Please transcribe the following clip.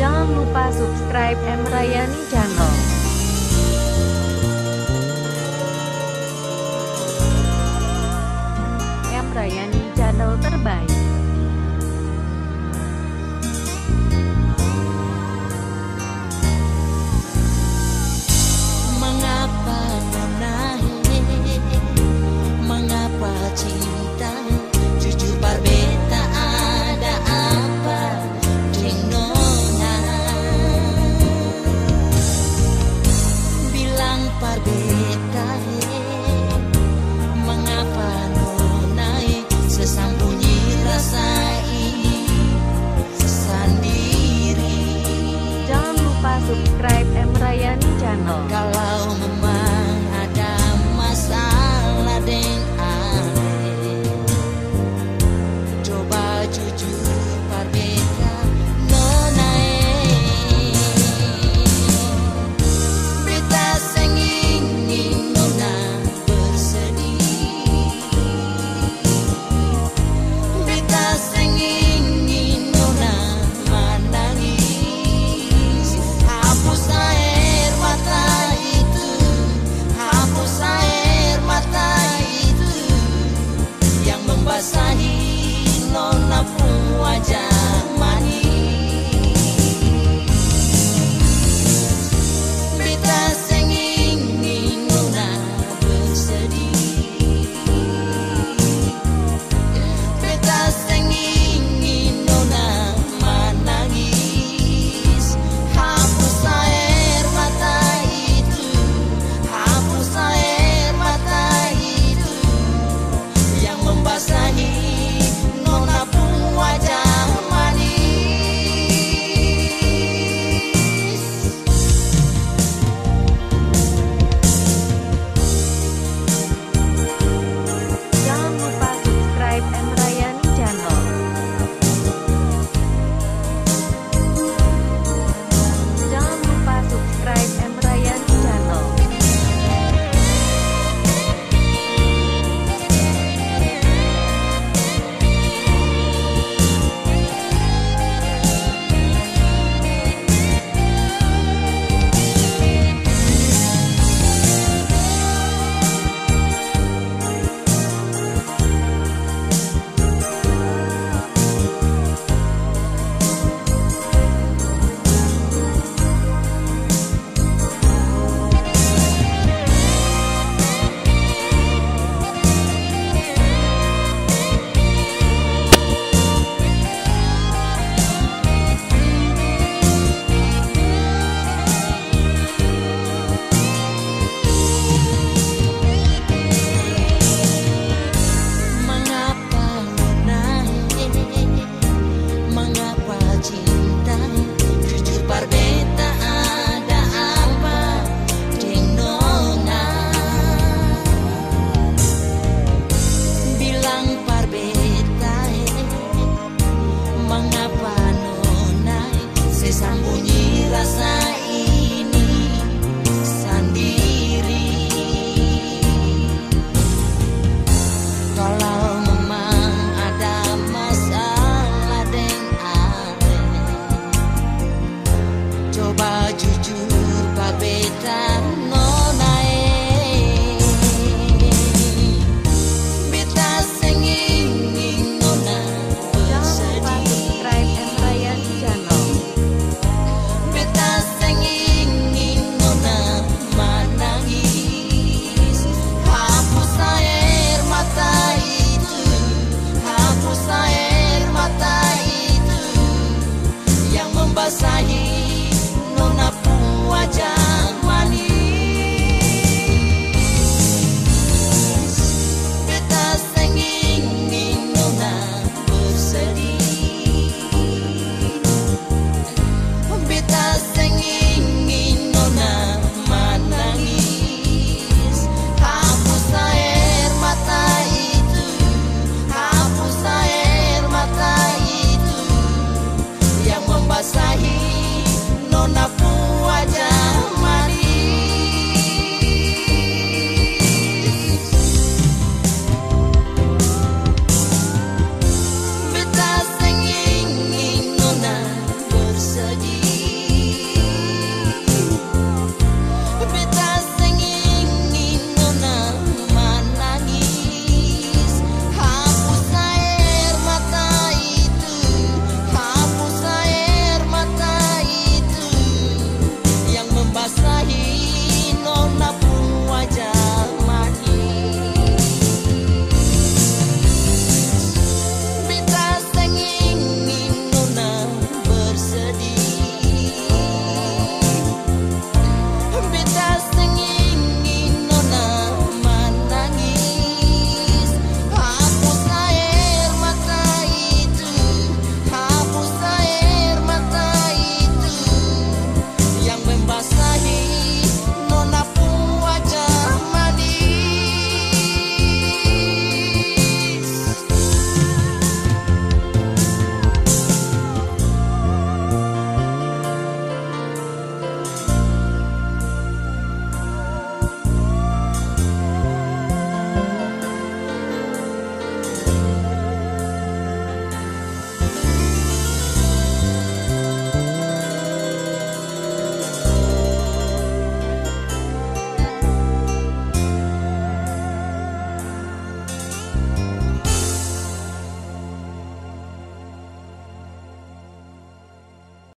Jangan lupa subscribe M Rayani channel. jujur Pak beta